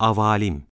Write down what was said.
Avalim.